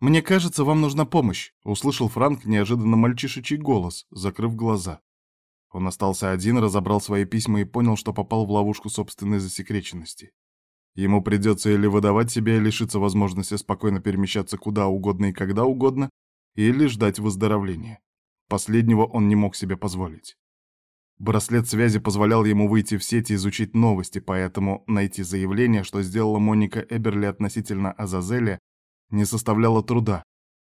«Мне кажется, вам нужна помощь», — услышал Франк неожиданно мальчишечий голос, закрыв глаза. Он остался один, разобрал свои письма и понял, что попал в ловушку собственной засекреченности. Ему придется или выдавать себя и лишиться возможности спокойно перемещаться куда угодно и когда угодно, или ждать выздоровления. Последнего он не мог себе позволить. Браслет связи позволял ему выйти в сеть и изучить новости, поэтому найти заявление, что сделала Моника Эберли относительно Азазеля, не составляло труда,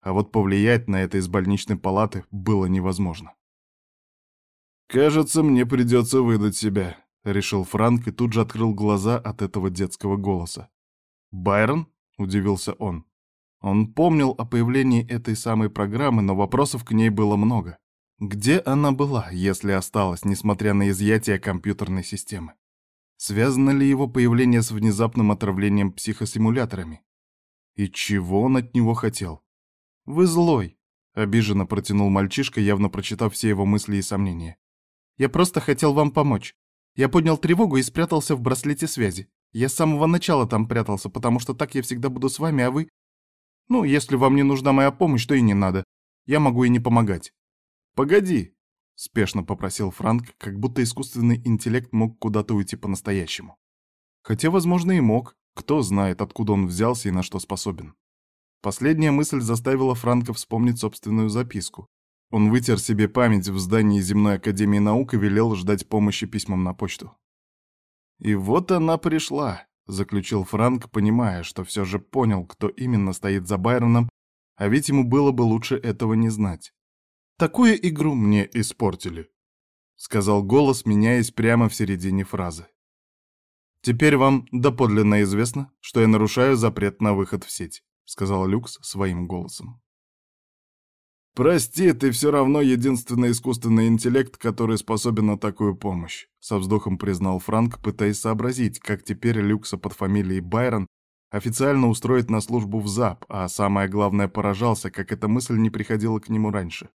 а вот повлиять на это из больничной палаты было невозможно. «Кажется, мне придется выдать себя», — решил Франк и тут же открыл глаза от этого детского голоса. «Байрон?» — удивился он. Он помнил о появлении этой самой программы, но вопросов к ней было много. Где она была, если осталась, несмотря на изъятие компьютерной системы? Связано ли его появление с внезапным отравлением психосимуляторами? И чего он от него хотел? «Вы злой», — обиженно протянул мальчишка, явно прочитав все его мысли и сомнения. «Я просто хотел вам помочь. Я поднял тревогу и спрятался в браслете связи. Я с самого начала там прятался, потому что так я всегда буду с вами, а вы... Ну, если вам не нужна моя помощь, то и не надо. Я могу и не помогать. Погоди, спешно попросил Франк, как будто искусственный интеллект мог куда-то уйти по-настоящему. Хотя, возможно, и мог. Кто знает, откуда он взялся и на что способен. Последняя мысль заставила Франка вспомнить собственную записку. Он вытер себе память в здании Земной Академии Наук и велел ждать помощи письмом на почту. И вот она пришла. — заключил Франк, понимая, что все же понял, кто именно стоит за Байроном, а ведь ему было бы лучше этого не знать. «Такую игру мне испортили», — сказал голос, меняясь прямо в середине фразы. «Теперь вам доподлинно известно, что я нарушаю запрет на выход в сеть», — сказал Люкс своим голосом. «Прости, ты все равно единственный искусственный интеллект, который способен на такую помощь», — со вздохом признал Франк, пытаясь сообразить, как теперь Люкса под фамилией Байрон официально устроить на службу в ЗАП, а самое главное поражался, как эта мысль не приходила к нему раньше.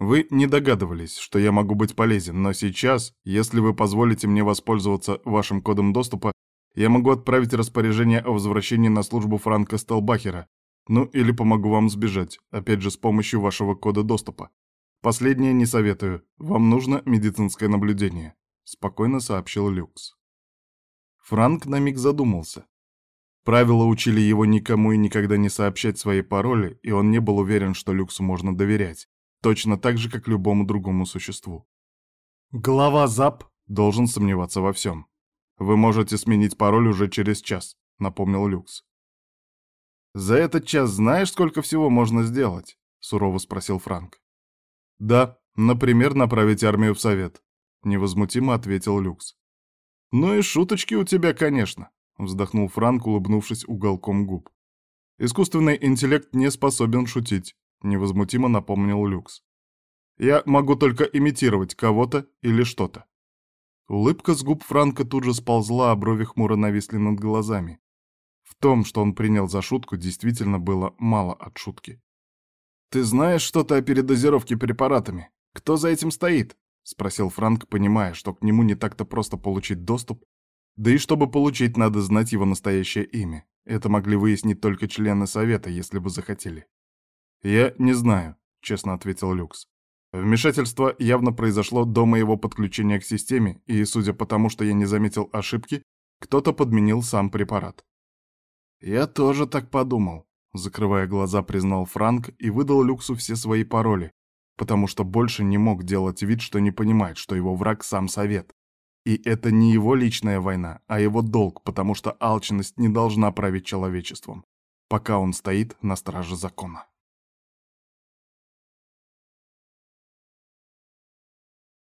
«Вы не догадывались, что я могу быть полезен, но сейчас, если вы позволите мне воспользоваться вашим кодом доступа, я могу отправить распоряжение о возвращении на службу Франка Стелбахера, ну или помогу вам сбежать, опять же с помощью вашего кода доступа. Последнее не советую, вам нужно медицинское наблюдение», — спокойно сообщил Люкс. Франк на миг задумался. Правила учили его никому и никогда не сообщать свои пароли, и он не был уверен, что Люксу можно доверять, точно так же, как любому другому существу. Глава ЗАП должен сомневаться во всем. «Вы можете сменить пароль уже через час», — напомнил Люкс. «За этот час знаешь, сколько всего можно сделать?» — сурово спросил Франк. «Да, например, направить армию в совет», — невозмутимо ответил Люкс. «Ну и шуточки у тебя, конечно», — вздохнул Франк, улыбнувшись уголком губ. «Искусственный интеллект не способен шутить», — невозмутимо напомнил Люкс. «Я могу только имитировать кого-то или что-то». Улыбка с губ Франка тут же сползла, а брови хмуро нависли над глазами. В том, что он принял за шутку, действительно было мало от шутки. «Ты знаешь что-то о передозировке препаратами? Кто за этим стоит?» — спросил Франк, понимая, что к нему не так-то просто получить доступ, да и чтобы получить, надо знать его настоящее имя. Это могли выяснить только члены Совета, если бы захотели. «Я не знаю», — честно ответил Люкс. Вмешательство явно произошло до моего подключения к системе, и, судя по тому, что я не заметил ошибки, кто-то подменил сам препарат. «Я тоже так подумал», — закрывая глаза, признал Франк и выдал Люксу все свои пароли, потому что больше не мог делать вид, что не понимает, что его враг сам Совет. И это не его личная война, а его долг, потому что алчность не должна править человечеством, пока он стоит на страже закона.